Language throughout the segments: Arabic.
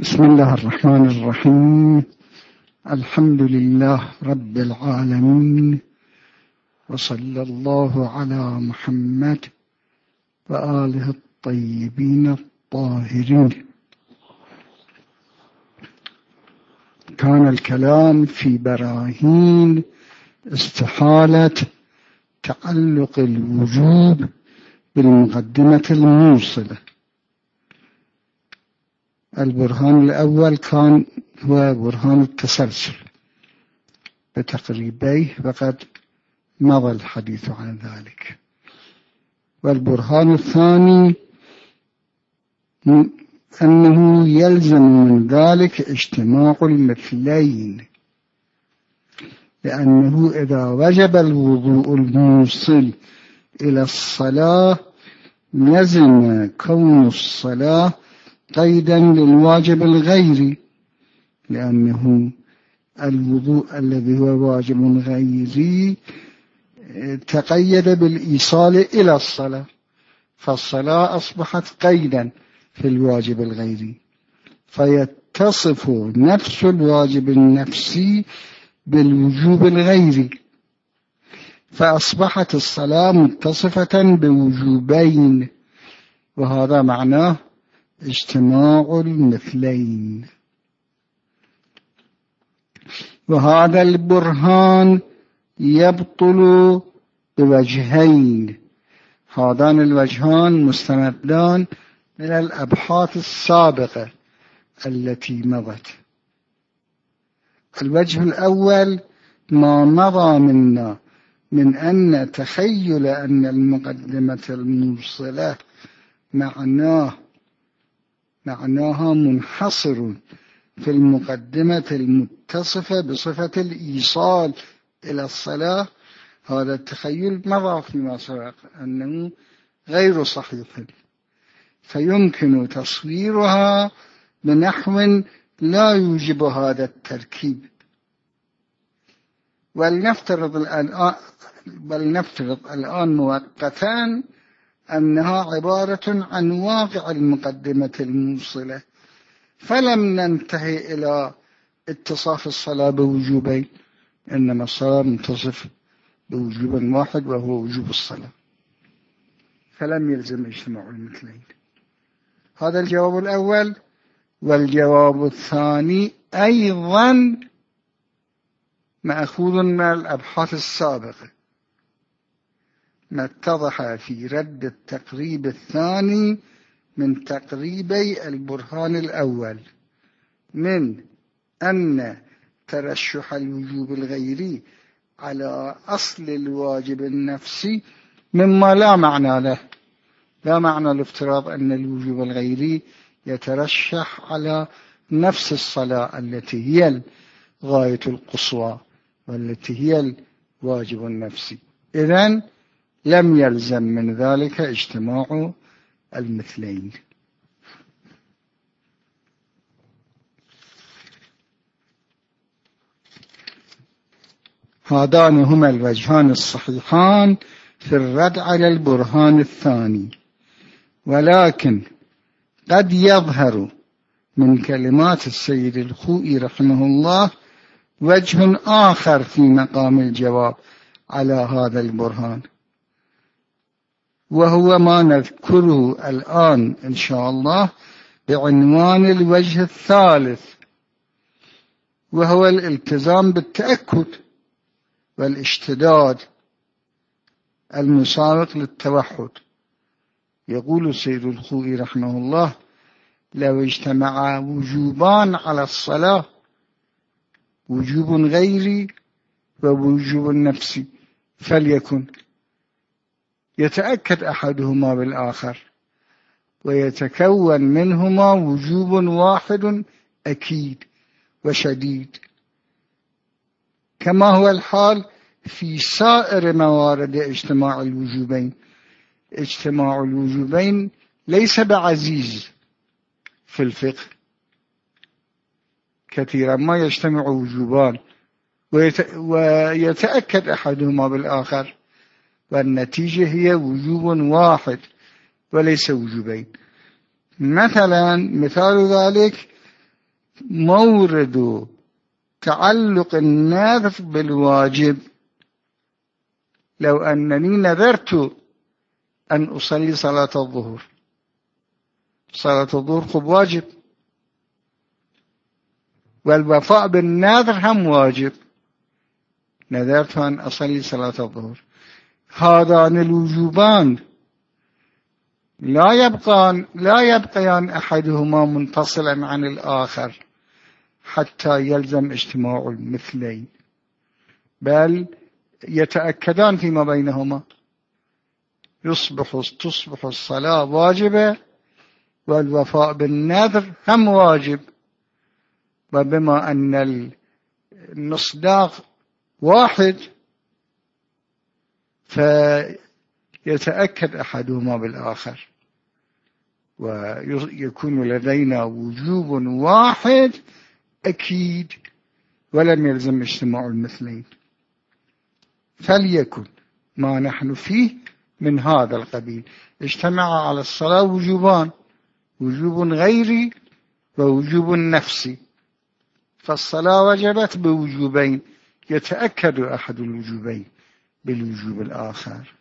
بسم الله الرحمن الرحيم. الحمد لله رب العالمين. وصلى الله على محمد وآله الطيبين الطاهرين. كان الكلام في براهين استحالة تعلق الوجوب بالمقدمة الموصلة. البرهان الأول كان هو برهان التسلسل. بتقريبيه وقد مضى الحديث عن ذلك. والبرهان الثاني أنه يلزم من ذلك اجتماع المثلين لأنه إذا وجب الوضوء الموصل إلى الصلاة لزم كون الصلاة قيدا للواجب الغيري لأنه الوضوء الذي هو واجب غيري تقيد بالإيصال إلى الصلاة فالصلاة أصبحت قيدا في الواجب الغيري فيتصف نفس الواجب النفسي بالوجوب الغيري فأصبحت الصلاة متصفة بوجوبين وهذا معناه اجتماع المثلين. وهذا البرهان يبطل بوجهين. هذان الوجهان مستندان من الأبحاث السابقة التي مضت. الوجه الأول ما مضى منا من أن تخيل أن المقدمة الموصلة معناه معناها منحصر في المقدمة المتصفة بصفة الإيصال إلى الصلاة. هذا التخيل مضى فيما سبق أنه غير صحيح. فيمكن تصويرها بنحو لا يوجب هذا التركيب. ولنفترض الآن ولنفترض الآن مؤقتا أنها عبارة عن واقع المقدمة الموصلة. فلم ننتهي إلى اتصاف الصلاة بوجوبين إنما الصلاة منتصف بوجوب واحد وهو وجوب الصلاة. فلم يلزم اجتماع المثلين. هذا الجواب الأول. والجواب الثاني أيضا مأخوذ من الأبحاث السابقة. ما اتضح في رد التقريب الثاني من تقريبي البرهان الأول من أن ترشح الوجوب الغيري على أصل الواجب النفسي مما لا معنى له. لا معنى الافتراض أن الوجوب الغيري يترشح على نفس الصلاة التي هي الغاية القصوى والتي هي الواجب النفسي. إذن لم يلزم من ذلك اجتماع المثلين. هذان هما الوجهان الصحيحان في الرد على البرهان الثاني. ولكن قد يظهر من كلمات السيد الخوئي رحمه الله وجه آخر في مقام الجواب على هذا البرهان. وهو ما نذكره الآن إن شاء الله بعنوان الوجه الثالث وهو الالتزام بالتأكد والاشتداد المسابق للتوحد. يقول السيد الخوئي رحمه الله لو اجتمع وجوبان على الصلاة وجوب غيري ووجوب نفسي فليكن. يتأكد أحدهما بالآخر ويتكون منهما وجوب واحد أكيد وشديد. كما هو الحال في سائر موارد اجتماع الوجوبين. اجتماع الوجوبين ليس بعزيز في الفقه. كثيرا ما يجتمع وجوبان ويتأكد أحدهما بالآخر. والنتيجة هي وجوب واحد وليس وجوبين. مثلا مثال ذلك مورد تعلق النذر بالواجب. لو أنني نذرت أن أصلي صلاة الظهر. صلاة الظهر خب واجب. والوفاء بالنذر هم واجب. نذرت أن أصلي صلاة الظهر. هذان الوجوبان. لا يبقان لا يبقيان أحدهما منفصلا عن الآخر حتى يلزم اجتماع المثلين. بل يتأكدان فيما بينهما. يصبح تصبح الصلاة واجبة والوفاء بالنذر هم واجب. وبما أن المصداق واحد فيتأكد أحدهما بالآخر. ويكون لدينا وجوب واحد أكيد ولم يلزم اجتماع المثلين. فليكن ما نحن فيه من هذا القبيل. اجتمع على الصلاة وجوبان وجوب غيري ووجوب نفسي فالصلاة وجبت بوجوبين يتأكد أحد الوجوبين. بالوجوب الآخر.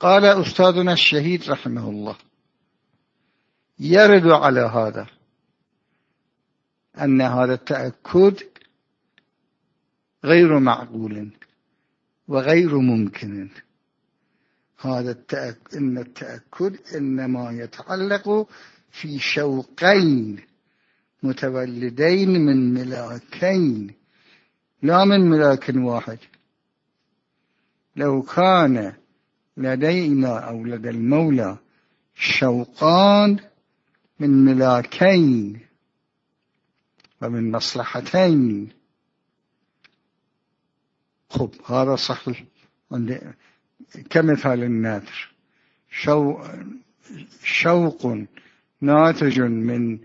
قال أستاذنا الشهيد رحمه الله يرد على هذا أن هذا التأكد غير معقول وغير ممكن. هذا التأكد إن التأكد إنما يتعلق في شوقين متولدين من ملاكين. لا من ملاك واحد. لو كان لدينا أو لدى المولى شوقان من ملاكين ومن مصلحتين. خب هذا صحيح. كمثال النذر شو شوق ناتج من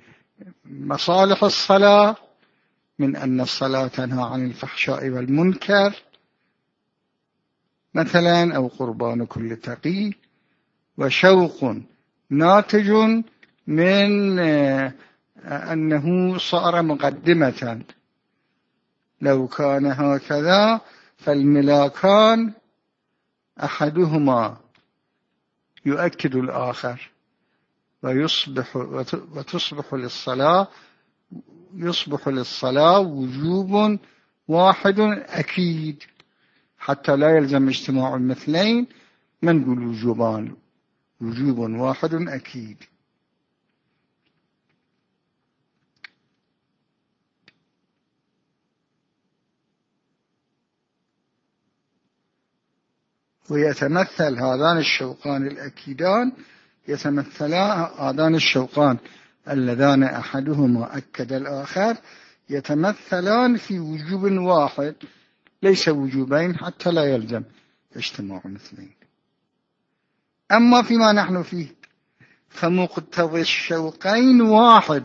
مصالح الصلاة من أن الصلاة تنهى عن الفحشاء والمنكر مثلا أو قربان كل تقي وشوق ناتج من آه، أنه صار مقدمة. لو كان هكذا فالملاكان أحدهما يؤكد الآخر ويصبح وتصبح للصلاة يصبح للصلاة وجوب واحد أكيد حتى لا يلزم اجتماع المثلين ما نقول وجوبان؟ وجوب واحد أكيد. ويتمثل هذان الشوقان الأكيدان يتمثلا هذان الشوقان. اللذان أحدهما أكد الآخر يتمثلان في وجوب واحد ليس وجوبين حتى لا يلزم اجتماع مثلين أما فيما نحن فيه فمقتضي الشوقين واحد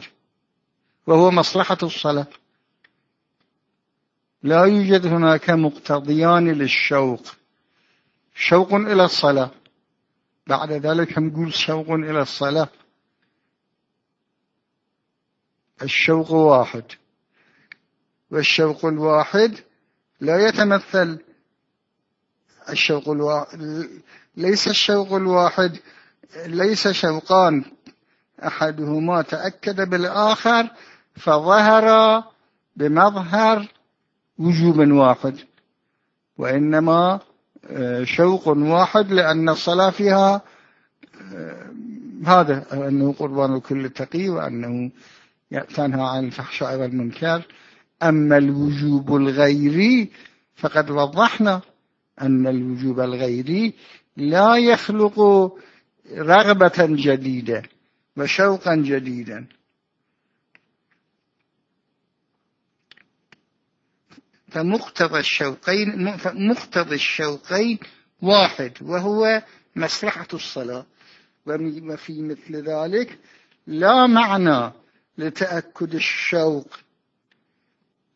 وهو مصلحة الصلاة. لا يوجد هناك مقتضيان للشوق. شوق إلى الصلاة. بعد ذلك نقول شوق إلى الصلاة. الشوق واحد. والشوق الواحد لا يتمثل الشوق الواحد ليس الشوق الواحد ليس شوقان. أحدهما تأكد بالآخر فظهر بمظهر وجوب واحد. وإنما آه، شوق واحد لأن الصلاة فيها آه، هذا أنه قربان كل تقي وأنه تنهى عن الفحشاء والمنكر. أما الوجوب الغيري فقد وضحنا. أن الوجوب الغيري لا يخلق رغبة جديدة وشوقا جديدا. فمقتضى الشوقين مقتضى الشوقين واحد وهو مصلحة الصلاة. وفي مثل ذلك لا معنى لتأكد الشوق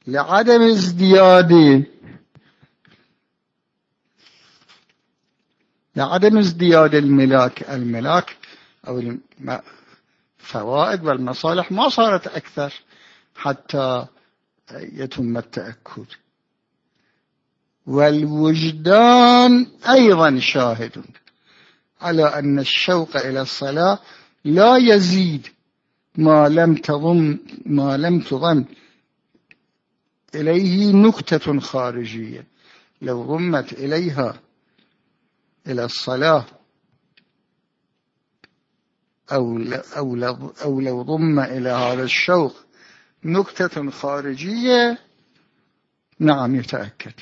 لعدم ازدياد لعدم ازدياد الملاك الملاك أو الفوائد والمصالح ما صارت أكثر حتى يتم التأكد. والوجدان أيضا شاهد على أن الشوق إلى الصلاة لا يزيد ما لم تضم ما لم تضم إليه نكتة خارجية. لو ضمت إليها إلى الصلاة أو أو أو لو ضم إلى هذا الشوق نكتة خارجية نعم يتأكد.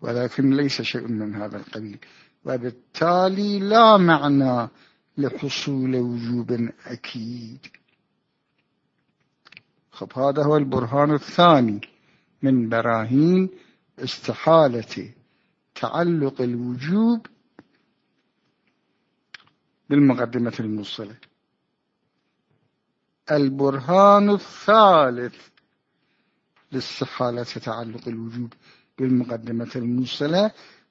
ولكن ليس شيء من هذا القبيل. وبالتالي لا معنى لحصول وجوب أكيد. خب هذا هو البرهان الثاني من براهين استحالة تعلق الوجوب بالمقدمة الموصلة. البرهان الثالث لاستحالة تعلق الوجوب بالمقدمة الموصلة.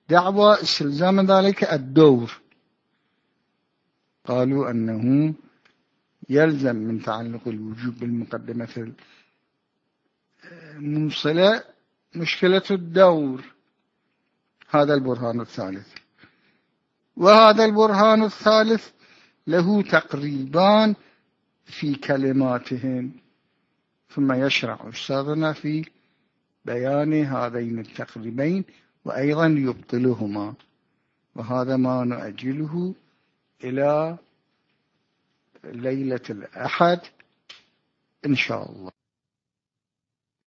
دعوى استلزام ذلك الدور. قالوا أنه يلزم من تعلق الوجوب بالمقدمة الموصلة مشكلة الدور. هذا البرهان الثالث. وهذا البرهان الثالث له تقريبان في كلماتهم ثم يشرع أستاذنا في بيان هذين التقريبين وأيضا يبطلهما. وهذا ما نؤجله إلى ليلة الأحد إن شاء الله.